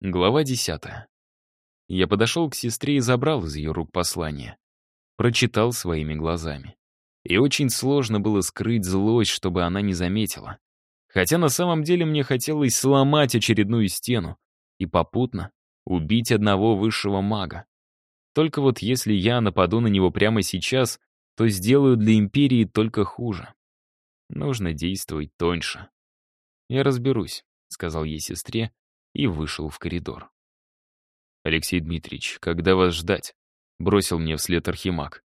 Глава десятая. Я подошел к сестре и забрал из ее рук послание. Прочитал своими глазами. И очень сложно было скрыть злость, чтобы она не заметила. Хотя на самом деле мне хотелось сломать очередную стену и попутно убить одного высшего мага. Только вот если я нападу на него прямо сейчас, то сделаю для Империи только хуже. Нужно действовать тоньше. «Я разберусь», — сказал ей сестре, и вышел в коридор. «Алексей Дмитриевич, когда вас ждать?» — бросил мне вслед Архимаг.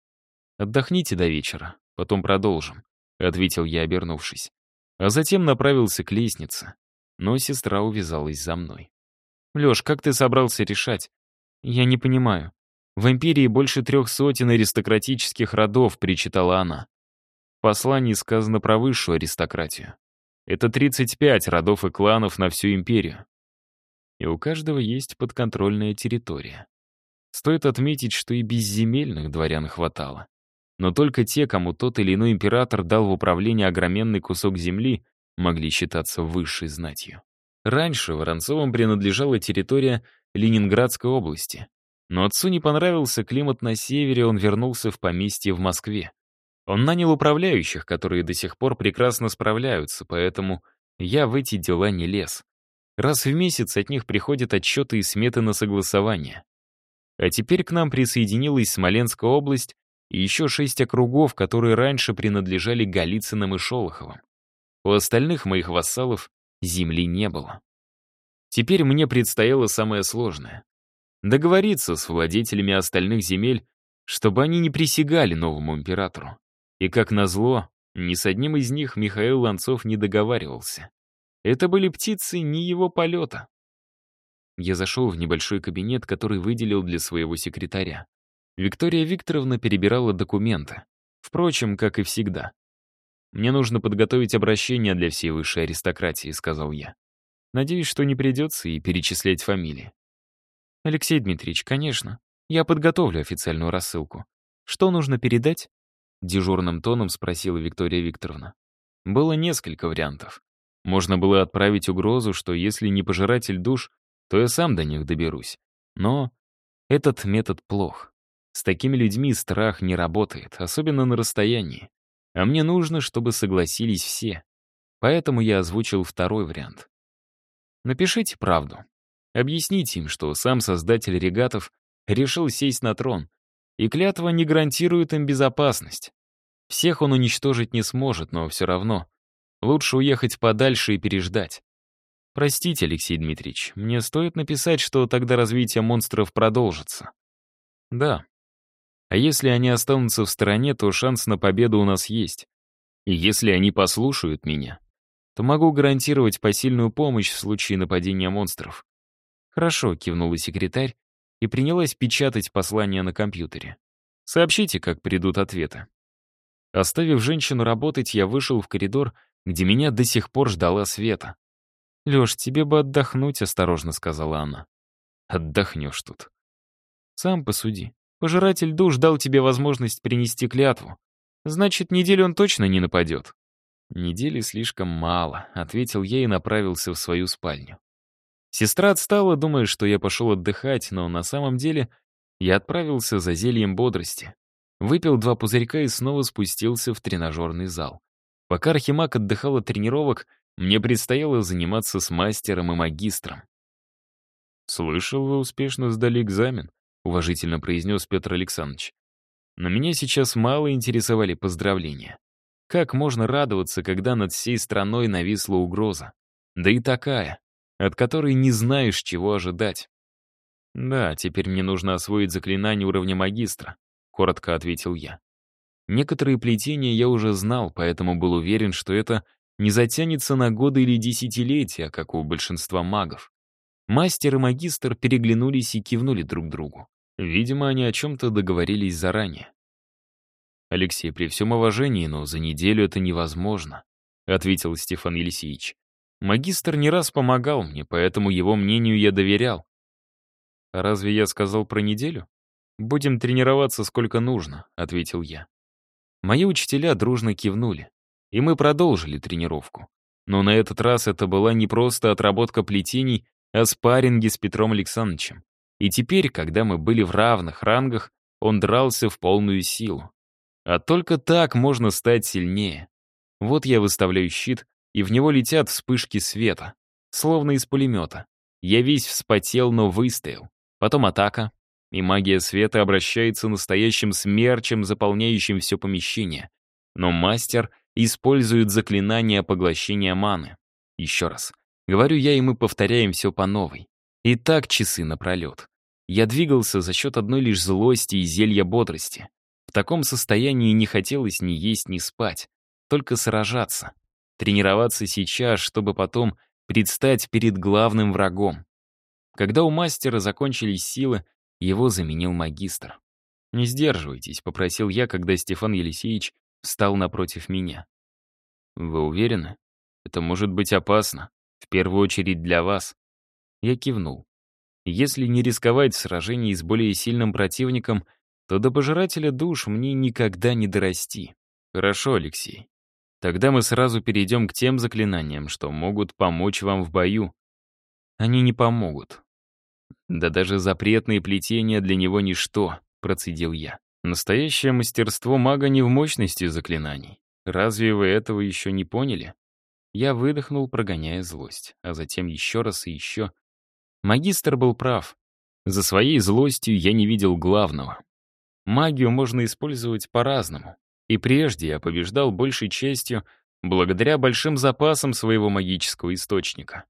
«Отдохните до вечера, потом продолжим», — ответил я, обернувшись. А затем направился к лестнице, но сестра увязалась за мной. «Лёш, как ты собрался решать? Я не понимаю. В империи больше трех сотен аристократических родов», — причитала она. В послании сказано про высшую аристократию. Это 35 родов и кланов на всю империю и у каждого есть подконтрольная территория. Стоит отметить, что и безземельных дворян хватало. Но только те, кому тот или иной император дал в управление огроменный кусок земли, могли считаться высшей знатью. Раньше Воронцовым принадлежала территория Ленинградской области. Но отцу не понравился климат на севере, он вернулся в поместье в Москве. Он нанял управляющих, которые до сих пор прекрасно справляются, поэтому я в эти дела не лез. Раз в месяц от них приходят отчеты и сметы на согласование. А теперь к нам присоединилась Смоленская область и еще шесть округов, которые раньше принадлежали Голицыным и Шолоховым. У остальных моих вассалов земли не было. Теперь мне предстояло самое сложное — договориться с владетелями остальных земель, чтобы они не присягали новому императору. И, как назло, ни с одним из них Михаил Ланцов не договаривался. Это были птицы не его полета. Я зашел в небольшой кабинет, который выделил для своего секретаря. Виктория Викторовна перебирала документы. Впрочем, как и всегда. «Мне нужно подготовить обращение для всей высшей аристократии», — сказал я. «Надеюсь, что не придется и перечислять фамилии». «Алексей Дмитриевич, конечно. Я подготовлю официальную рассылку. Что нужно передать?» Дежурным тоном спросила Виктория Викторовна. Было несколько вариантов. Можно было отправить угрозу, что если не пожиратель душ, то я сам до них доберусь. Но этот метод плох. С такими людьми страх не работает, особенно на расстоянии. А мне нужно, чтобы согласились все. Поэтому я озвучил второй вариант. Напишите правду. Объясните им, что сам создатель регатов решил сесть на трон, и клятва не гарантирует им безопасность. Всех он уничтожить не сможет, но все равно Лучше уехать подальше и переждать. Простите, Алексей Дмитриевич, мне стоит написать, что тогда развитие монстров продолжится. Да. А если они останутся в стороне, то шанс на победу у нас есть. И если они послушают меня, то могу гарантировать посильную помощь в случае нападения монстров. Хорошо, кивнула секретарь и принялась печатать послание на компьютере. Сообщите, как придут ответы. Оставив женщину работать, я вышел в коридор где меня до сих пор ждала Света. «Лёш, тебе бы отдохнуть», — осторожно сказала она. «Отдохнешь тут». «Сам посуди. Пожиратель душ дал тебе возможность принести клятву. Значит, неделю он точно не нападет». «Недели слишком мало», — ответил я и направился в свою спальню. Сестра отстала, думая, что я пошел отдыхать, но на самом деле я отправился за зельем бодрости. Выпил два пузырька и снова спустился в тренажерный зал. Пока Архимаг отдыхал от тренировок, мне предстояло заниматься с мастером и магистром. «Слышал, вы успешно сдали экзамен», — уважительно произнес Петр Александрович. Но меня сейчас мало интересовали поздравления. Как можно радоваться, когда над всей страной нависла угроза? Да и такая, от которой не знаешь, чего ожидать. «Да, теперь мне нужно освоить заклинание уровня магистра», — коротко ответил я. Некоторые плетения я уже знал, поэтому был уверен, что это не затянется на годы или десятилетия, как у большинства магов. Мастер и магистр переглянулись и кивнули друг другу. Видимо, они о чем-то договорились заранее. «Алексей, при всем уважении, но за неделю это невозможно», — ответил Стефан Елисеевич. «Магистр не раз помогал мне, поэтому его мнению я доверял». «А разве я сказал про неделю?» «Будем тренироваться сколько нужно», — ответил я. Мои учителя дружно кивнули, и мы продолжили тренировку. Но на этот раз это была не просто отработка плетений, о спарринге с Петром Александровичем. И теперь, когда мы были в равных рангах, он дрался в полную силу. А только так можно стать сильнее. Вот я выставляю щит, и в него летят вспышки света, словно из пулемета. Я весь вспотел, но выстоял. Потом атака, и магия света обращается настоящим смерчем, заполняющим все помещение. Но мастер использует заклинание поглощения маны. Еще раз. Говорю я, и мы повторяем все по новой. И так часы напролет. Я двигался за счет одной лишь злости и зелья бодрости. В таком состоянии не хотелось ни есть, ни спать. Только сражаться. Тренироваться сейчас, чтобы потом предстать перед главным врагом. Когда у мастера закончились силы, его заменил магистр. «Не сдерживайтесь», — попросил я, когда Стефан Елисеевич встал напротив меня. «Вы уверены? Это может быть опасно. В первую очередь для вас». Я кивнул. Если не рисковать в сражении с более сильным противником, то до пожирателя душ мне никогда не дорасти. Хорошо, Алексей. Тогда мы сразу перейдем к тем заклинаниям, что могут помочь вам в бою. Они не помогут. Да даже запретные плетения для него ничто, процедил я. Настоящее мастерство мага не в мощности заклинаний. Разве вы этого еще не поняли? Я выдохнул, прогоняя злость, а затем еще раз и еще. Магистр был прав. За своей злостью я не видел главного. Магию можно использовать по-разному. И прежде я побеждал большей частью благодаря большим запасам своего магического источника.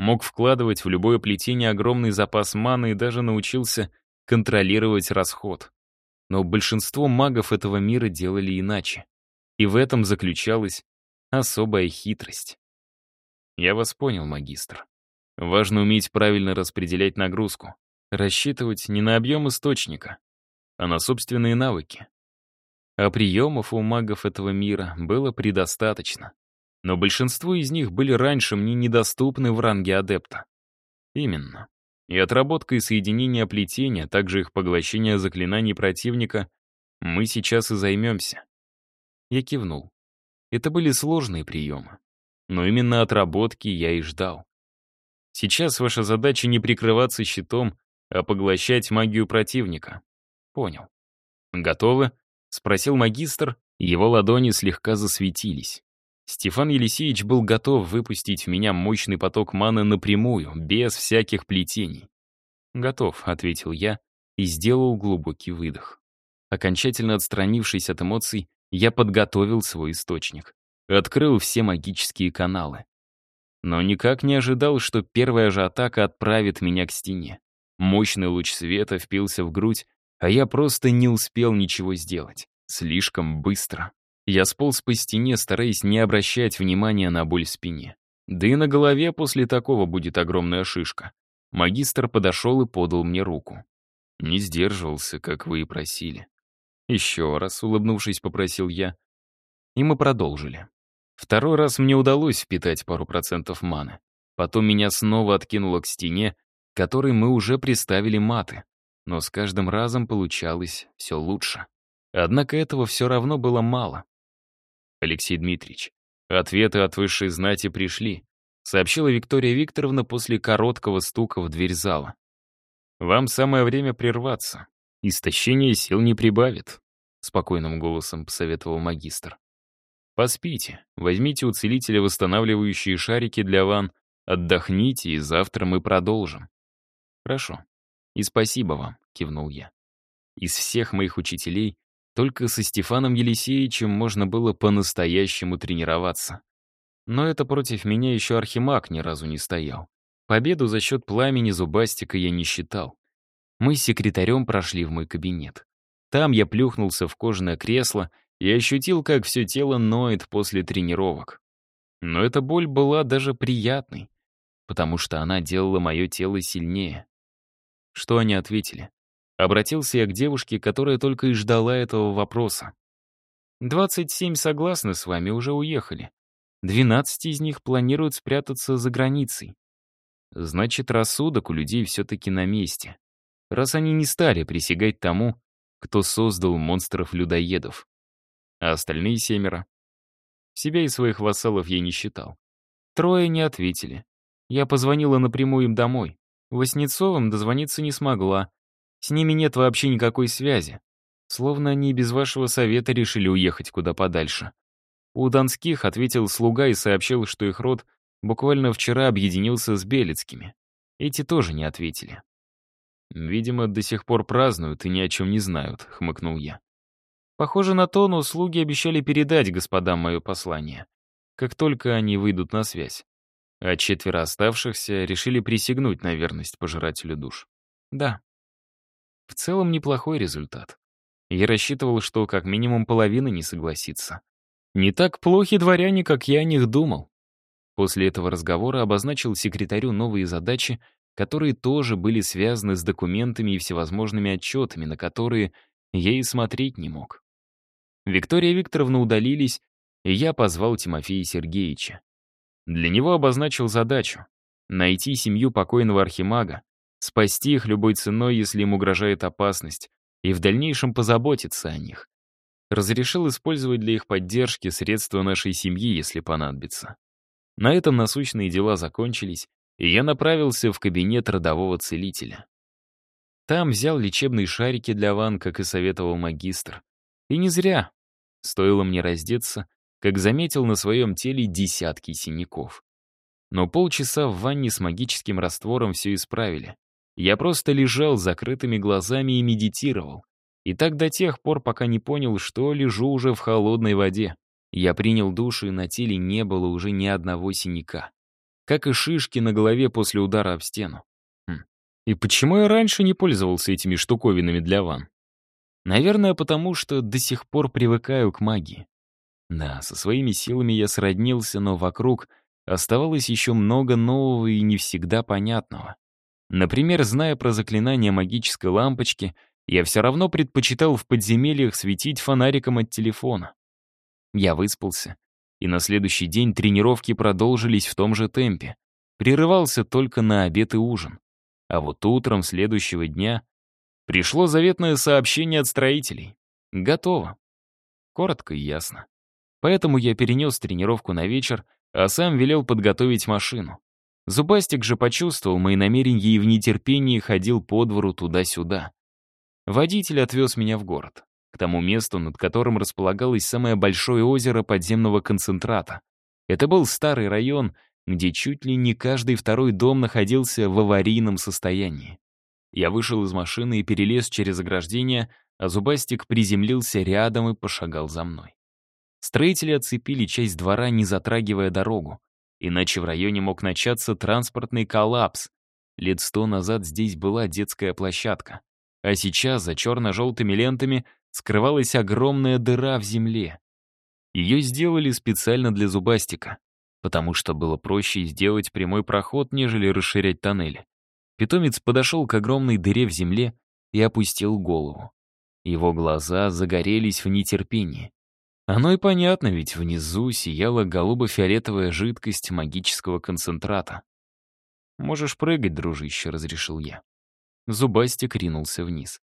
Мог вкладывать в любое плетение огромный запас маны и даже научился контролировать расход. Но большинство магов этого мира делали иначе. И в этом заключалась особая хитрость. Я вас понял, магистр. Важно уметь правильно распределять нагрузку, рассчитывать не на объем источника, а на собственные навыки. А приемов у магов этого мира было предостаточно. Но большинство из них были раньше мне недоступны в ранге адепта. Именно. И отработка и соединение плетения, а также их поглощение заклинаний противника мы сейчас и займемся. Я кивнул. Это были сложные приемы. Но именно отработки я и ждал. Сейчас ваша задача не прикрываться щитом, а поглощать магию противника. Понял. Готовы? Спросил магистр, его ладони слегка засветились. Стефан Елисеевич был готов выпустить в меня мощный поток маны напрямую, без всяких плетений. «Готов», — ответил я и сделал глубокий выдох. Окончательно отстранившись от эмоций, я подготовил свой источник. Открыл все магические каналы но никак не ожидал, что первая же атака отправит меня к стене. Мощный луч света впился в грудь, а я просто не успел ничего сделать. Слишком быстро. Я сполз по стене, стараясь не обращать внимания на боль в спине. Да и на голове после такого будет огромная шишка. Магистр подошел и подал мне руку. Не сдерживался, как вы и просили. Еще раз, улыбнувшись, попросил я. И мы продолжили. Второй раз мне удалось впитать пару процентов маны. Потом меня снова откинуло к стене, которой мы уже приставили маты. Но с каждым разом получалось все лучше. Однако этого все равно было мало. Алексей Дмитриевич, ответы от высшей знати пришли, сообщила Виктория Викторовна после короткого стука в дверь зала. Вам самое время прерваться. Истощение сил не прибавит, спокойным голосом посоветовал магистр. Поспите, возьмите у целителя восстанавливающие шарики для ванн, отдохните, и завтра мы продолжим. Хорошо. И спасибо вам, кивнул я. Из всех моих учителей только со Стефаном Елисеевичем можно было по-настоящему тренироваться. Но это против меня еще Архимаг ни разу не стоял. Победу за счет пламени зубастика я не считал. Мы с секретарем прошли в мой кабинет. Там я плюхнулся в кожаное кресло я ощутил, как все тело ноет после тренировок. Но эта боль была даже приятной, потому что она делала мое тело сильнее. Что они ответили? Обратился я к девушке, которая только и ждала этого вопроса. «Двадцать семь согласны с вами, уже уехали. Двенадцать из них планируют спрятаться за границей. Значит, рассудок у людей все-таки на месте. Раз они не стали присягать тому, кто создал монстров-людоедов. А остальные семеро? Себя и своих вассалов я не считал. Трое не ответили. Я позвонила напрямую им домой. Воснецовым дозвониться не смогла. С ними нет вообще никакой связи. Словно они без вашего совета решили уехать куда подальше. У Донских ответил слуга и сообщил, что их род буквально вчера объединился с Белецкими. Эти тоже не ответили. «Видимо, до сих пор празднуют и ни о чем не знают», — хмыкнул я. Похоже на то, но слуги обещали передать господам мое послание, как только они выйдут на связь. А четверо оставшихся решили присягнуть на верность пожирателю душ. Да. В целом неплохой результат. Я рассчитывал, что как минимум половина не согласится. Не так плохи дворяне, как я о них думал. После этого разговора обозначил секретарю новые задачи, которые тоже были связаны с документами и всевозможными отчетами, на которые я и смотреть не мог. Виктория Викторовна удалились, и я позвал Тимофея Сергеевича. Для него обозначил задачу — найти семью покойного архимага, спасти их любой ценой, если им угрожает опасность, и в дальнейшем позаботиться о них. Разрешил использовать для их поддержки средства нашей семьи, если понадобится. На этом насущные дела закончились, и я направился в кабинет родового целителя. Там взял лечебные шарики для ванн, как и советовал магистр. И не зря. Стоило мне раздеться, как заметил на своем теле десятки синяков. Но полчаса в ванне с магическим раствором все исправили. Я просто лежал с закрытыми глазами и медитировал. И так до тех пор, пока не понял, что лежу уже в холодной воде. Я принял душ, и на теле не было уже ни одного синяка как и шишки на голове после удара об стену. Хм. И почему я раньше не пользовался этими штуковинами для ванн? Наверное, потому что до сих пор привыкаю к магии. Да, со своими силами я сроднился, но вокруг оставалось еще много нового и не всегда понятного. Например, зная про заклинание магической лампочки, я все равно предпочитал в подземельях светить фонариком от телефона. Я выспался, и на следующий день тренировки продолжились в том же темпе. Прерывался только на обед и ужин. А вот утром следующего дня пришло заветное сообщение от строителей. Готово. Коротко и ясно. Поэтому я перенес тренировку на вечер, а сам велел подготовить машину. Зубастик же почувствовал мои намерения и в нетерпении ходил по двору туда-сюда. Водитель отвез меня в город к тому месту, над которым располагалось самое большое озеро подземного концентрата. Это был старый район, где чуть ли не каждый второй дом находился в аварийном состоянии. Я вышел из машины и перелез через ограждение, а Зубастик приземлился рядом и пошагал за мной. Строители оцепили часть двора, не затрагивая дорогу. Иначе в районе мог начаться транспортный коллапс. Лет сто назад здесь была детская площадка. А сейчас за черно-желтыми лентами скрывалась огромная дыра в земле. Ее сделали специально для зубастика, потому что было проще сделать прямой проход, нежели расширять тоннели. Питомец подошел к огромной дыре в земле и опустил голову. Его глаза загорелись в нетерпении. Оно и понятно, ведь внизу сияла голубо-фиолетовая жидкость магического концентрата. «Можешь прыгать, дружище», — разрешил я. Зубастик ринулся вниз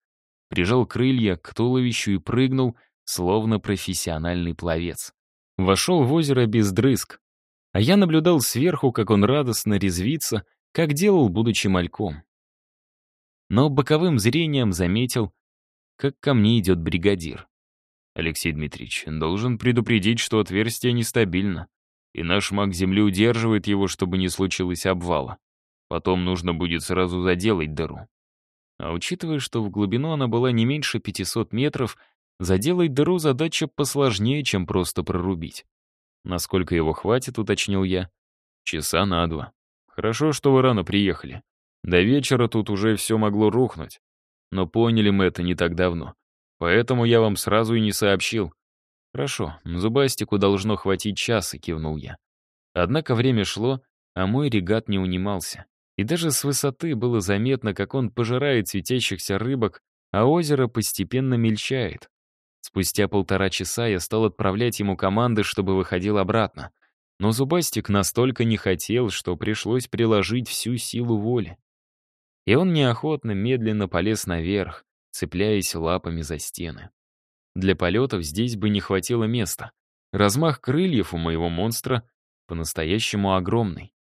прижал крылья к туловищу и прыгнул, словно профессиональный пловец. Вошел в озеро без дрызг, а я наблюдал сверху, как он радостно резвится, как делал, будучи мальком. Но боковым зрением заметил, как ко мне идет бригадир. Алексей Дмитриевич, должен предупредить, что отверстие нестабильно, и наш маг Земли удерживает его, чтобы не случилось обвала. Потом нужно будет сразу заделать дыру. А учитывая, что в глубину она была не меньше 500 метров, заделать дыру задача посложнее, чем просто прорубить. Насколько его хватит, уточнил я. Часа на два. Хорошо, что вы рано приехали. До вечера тут уже все могло рухнуть. Но поняли мы это не так давно. Поэтому я вам сразу и не сообщил. Хорошо, зубастику должно хватить часа, кивнул я. Однако время шло, а мой регат не унимался. И даже с высоты было заметно, как он пожирает светящихся рыбок, а озеро постепенно мельчает. Спустя полтора часа я стал отправлять ему команды, чтобы выходил обратно. Но Зубастик настолько не хотел, что пришлось приложить всю силу воли. И он неохотно, медленно полез наверх, цепляясь лапами за стены. Для полетов здесь бы не хватило места. Размах крыльев у моего монстра по-настоящему огромный.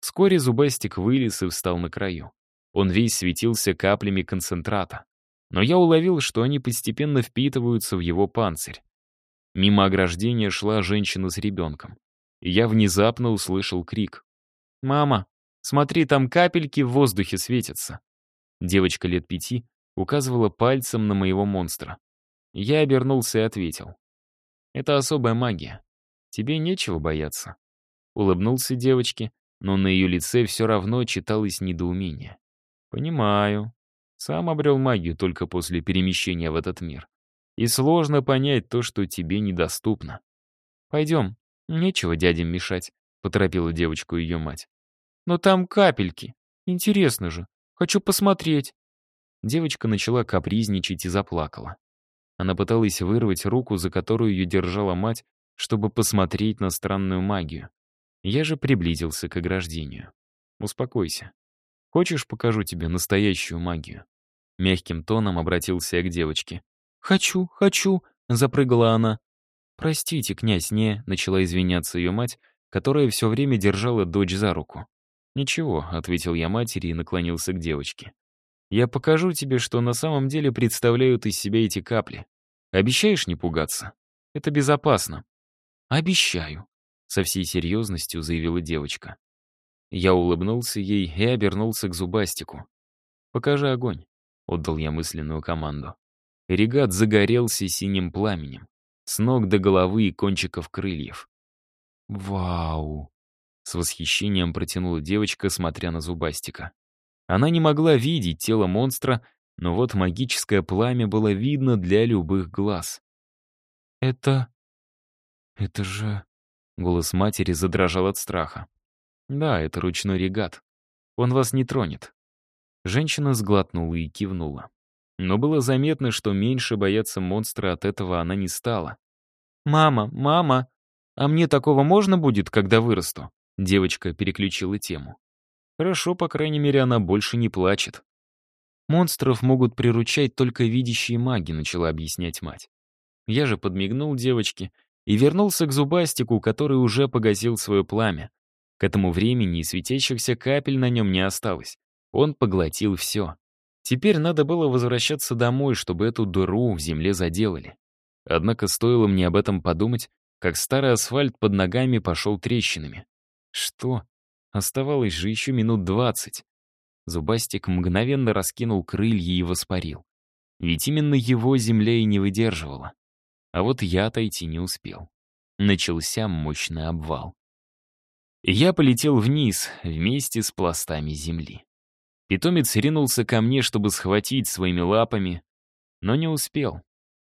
Вскоре зубастик вылез и встал на краю. Он весь светился каплями концентрата. Но я уловил, что они постепенно впитываются в его панцирь. Мимо ограждения шла женщина с ребенком. Я внезапно услышал крик. «Мама, смотри, там капельки в воздухе светятся». Девочка лет пяти указывала пальцем на моего монстра. Я обернулся и ответил. «Это особая магия. Тебе нечего бояться». Улыбнулся девочке, но на ее лице все равно читалось недоумение. «Понимаю. Сам обрел магию только после перемещения в этот мир. И сложно понять то, что тебе недоступно. Пойдем, нечего дядям мешать», — поторопила девочку ее мать. «Но там капельки. Интересно же. Хочу посмотреть». Девочка начала капризничать и заплакала. Она пыталась вырвать руку, за которую ее держала мать, чтобы посмотреть на странную магию. Я же приблизился к ограждению. «Успокойся. Хочешь, покажу тебе настоящую магию?» Мягким тоном обратился я к девочке. «Хочу, хочу!» — запрыгала она. «Простите, князь, не...» — начала извиняться ее мать, которая все время держала дочь за руку. «Ничего», — ответил я матери и наклонился к девочке. «Я покажу тебе, что на самом деле представляют из себя эти капли. Обещаешь не пугаться? Это безопасно». «Обещаю», со всей серьезностью заявила девочка. Я улыбнулся ей и обернулся к зубастику. «Покажи огонь», — отдал я мысленную команду. Регат загорелся синим пламенем, с ног до головы и кончиков крыльев. «Вау!» — с восхищением протянула девочка, смотря на зубастика. Она не могла видеть тело монстра, но вот магическое пламя было видно для любых глаз. «Это... это же...» Голос матери задрожал от страха. «Да, это ручной регат. Он вас не тронет». Женщина сглотнула и кивнула. Но было заметно, что меньше бояться монстра от этого она не стала. «Мама, мама, а мне такого можно будет, когда вырасту?» Девочка переключила тему. Хорошо, по крайней мере, она больше не плачет. «Монстров могут приручать только видящие маги», — начала объяснять мать. Я же подмигнул девочке и вернулся к зубастику, который уже погасил свое пламя. К этому времени светящихся капель на нем не осталось. Он поглотил все. Теперь надо было возвращаться домой, чтобы эту дыру в земле заделали. Однако стоило мне об этом подумать, как старый асфальт под ногами пошел трещинами. Что? Оставалось же еще минут двадцать. Зубастик мгновенно раскинул крылья и воспарил. Ведь именно его земля и не выдерживала. А вот я отойти не успел. Начался мощный обвал. Я полетел вниз вместе с пластами земли. Питомец ринулся ко мне, чтобы схватить своими лапами, но не успел.